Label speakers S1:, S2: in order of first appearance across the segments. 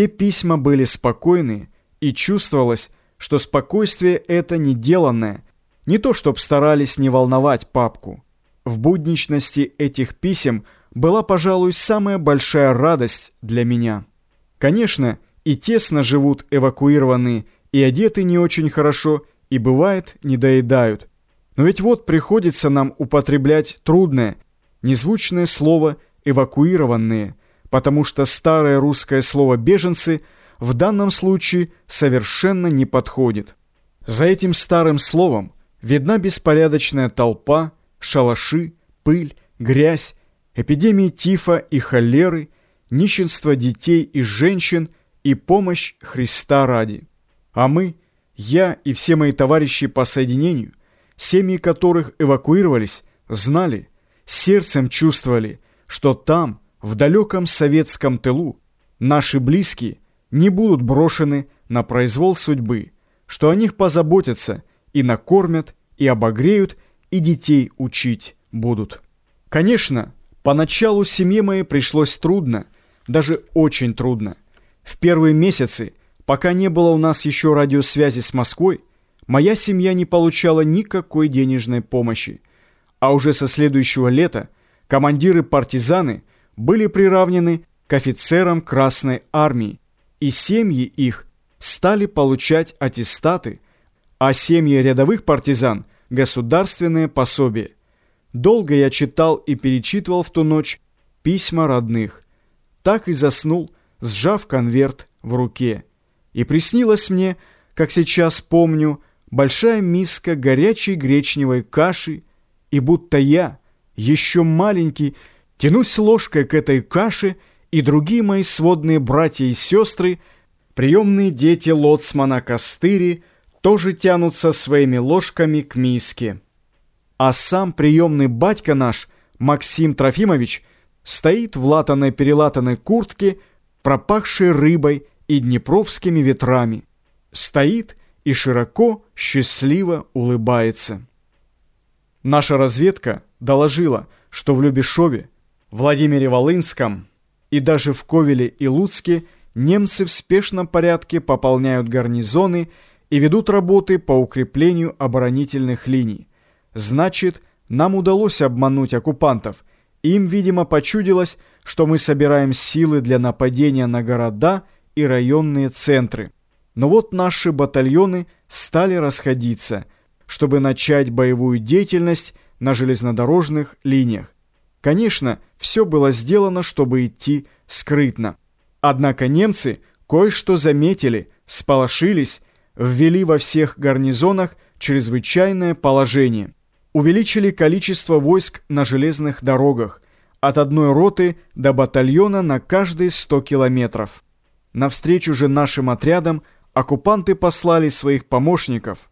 S1: Все письма были спокойные, и чувствовалось, что спокойствие это неделанное, не то чтоб старались не волновать папку. В будничности этих писем была, пожалуй, самая большая радость для меня. Конечно, и тесно живут эвакуированные, и одеты не очень хорошо, и бывает не доедают. Но ведь вот приходится нам употреблять трудное, незвучное слово «эвакуированные», потому что старое русское слово «беженцы» в данном случае совершенно не подходит. За этим старым словом видна беспорядочная толпа, шалаши, пыль, грязь, эпидемии тифа и холеры, нищенство детей и женщин и помощь Христа ради. А мы, я и все мои товарищи по соединению, семьи которых эвакуировались, знали, сердцем чувствовали, что там, в далеком советском тылу, наши близкие не будут брошены на произвол судьбы, что о них позаботятся и накормят, и обогреют, и детей учить будут. Конечно, поначалу семье моей пришлось трудно, даже очень трудно. В первые месяцы, пока не было у нас еще радиосвязи с Москвой, моя семья не получала никакой денежной помощи. А уже со следующего лета командиры-партизаны были приравнены к офицерам Красной Армии, и семьи их стали получать аттестаты, а семьи рядовых партизан – государственные пособия. Долго я читал и перечитывал в ту ночь письма родных. Так и заснул, сжав конверт в руке. И приснилось мне, как сейчас помню, большая миска горячей гречневой каши, и будто я, еще маленький, тянусь ложкой к этой каше, и другие мои сводные братья и сестры, приемные дети лоцмана Костыри, тоже тянутся своими ложками к миске. А сам приемный батька наш, Максим Трофимович, стоит в латаной-перелатанной куртке, пропахшей рыбой и днепровскими ветрами. Стоит и широко, счастливо улыбается. Наша разведка доложила, что в Любешове, Владимире Волынском и даже в Ковеле и Луцке немцы в спешном порядке пополняют гарнизоны и ведут работы по укреплению оборонительных линий. Значит, нам удалось обмануть оккупантов. Им, видимо, почудилось, что мы собираем силы для нападения на города и районные центры. Но вот наши батальоны стали расходиться, чтобы начать боевую деятельность на железнодорожных линиях. Конечно, все было сделано, чтобы идти скрытно. Однако немцы кое-что заметили, сполошились, ввели во всех гарнизонах чрезвычайное положение. Увеличили количество войск на железных дорогах от одной роты до батальона на каждые 100 километров. Навстречу же нашим отрядам оккупанты послали своих помощников,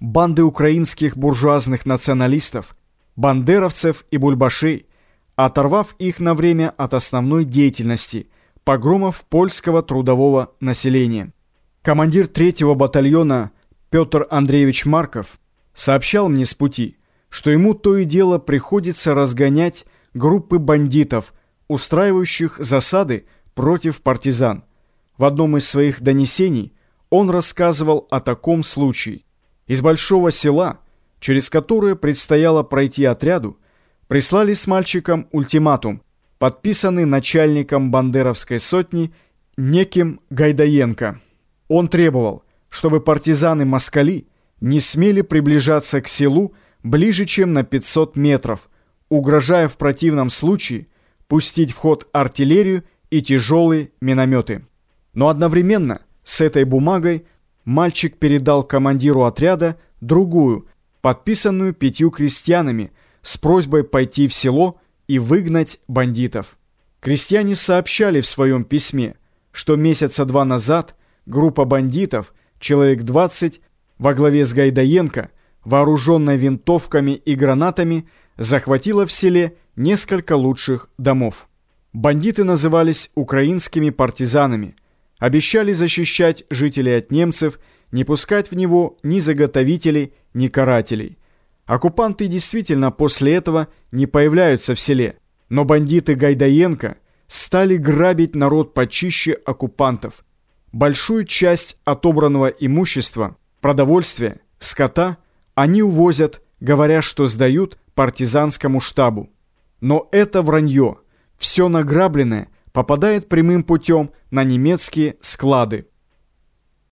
S1: банды украинских буржуазных националистов, бандеровцев и бульбашей, оторвав их на время от основной деятельности – погромов польского трудового населения. Командир третьего батальона Петр Андреевич Марков сообщал мне с пути, что ему то и дело приходится разгонять группы бандитов, устраивающих засады против партизан. В одном из своих донесений он рассказывал о таком случае. Из большого села, через которое предстояло пройти отряду, прислали с мальчиком ультиматум, подписанный начальником Бандеровской сотни неким Гайдаенко. Он требовал, чтобы партизаны-москали не смели приближаться к селу ближе, чем на 500 метров, угрожая в противном случае пустить в ход артиллерию и тяжелые минометы. Но одновременно с этой бумагой мальчик передал командиру отряда другую, подписанную пятью крестьянами, с просьбой пойти в село и выгнать бандитов. Крестьяне сообщали в своем письме, что месяца два назад группа бандитов, человек 20, во главе с Гайдаенко, вооруженная винтовками и гранатами, захватила в селе несколько лучших домов. Бандиты назывались украинскими партизанами, обещали защищать жителей от немцев, не пускать в него ни заготовителей, ни карателей. Оккупанты действительно после этого не появляются в селе, но бандиты Гайдаенко стали грабить народ почище оккупантов – Большую часть отобранного имущества, продовольствия, скота они увозят, говоря, что сдают партизанскому штабу. Но это вранье. Все награбленное попадает прямым путем на немецкие склады.